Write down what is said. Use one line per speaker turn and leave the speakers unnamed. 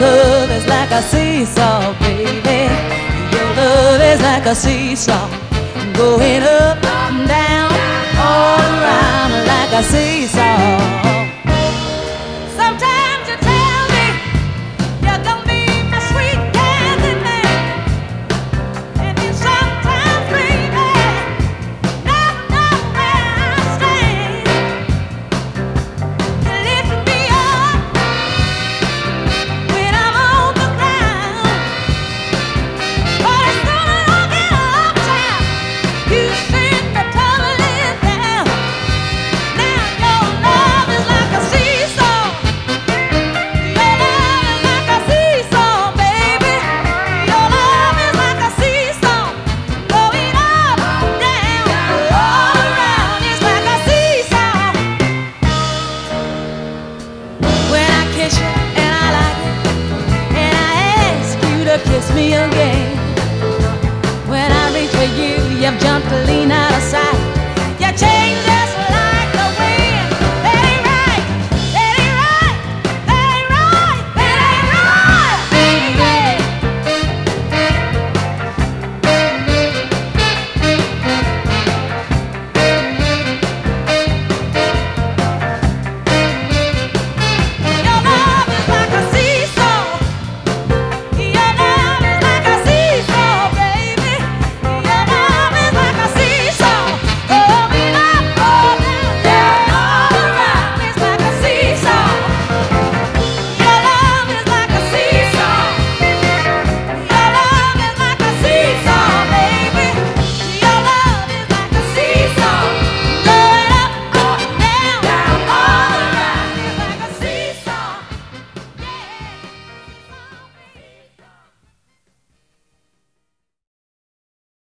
love is like a seesaw, baby. Your love is like a seesaw, going up and down, all around like a seesaw. kiss me again.